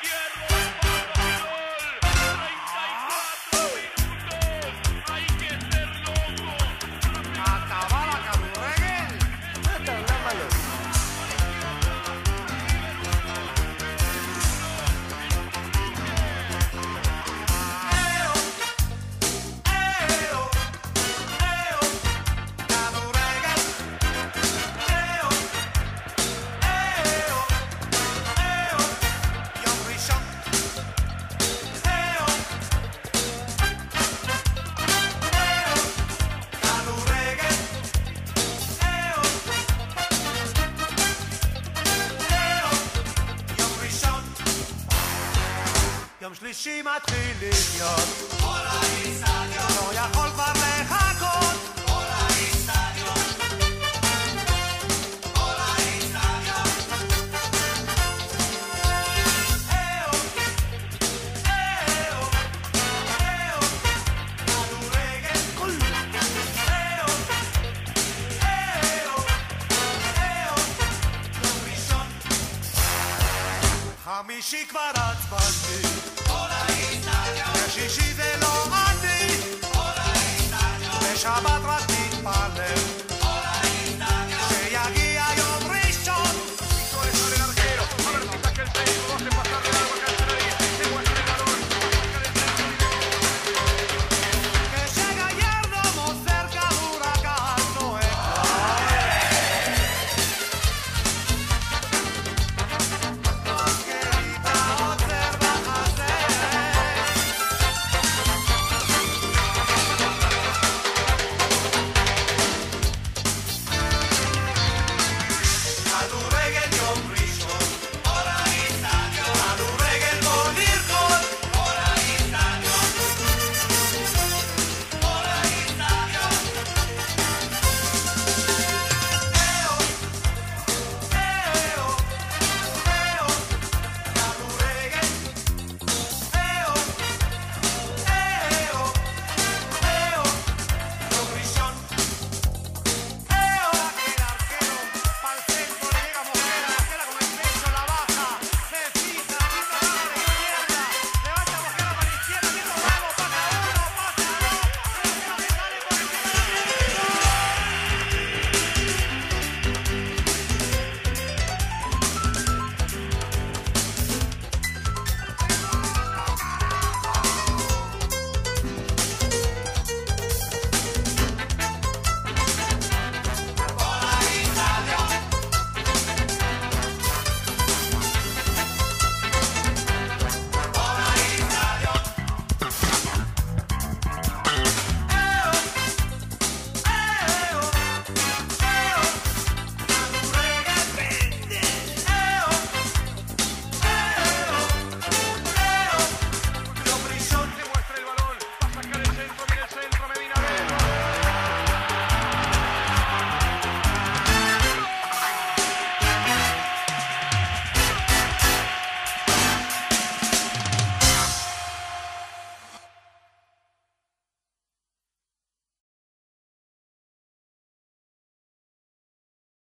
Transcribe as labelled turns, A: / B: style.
A: if יום שלישי מתחיל לחיות כל האיצטדיון. לא יכול כבר לחכות. כל האיצטדיון. כל כל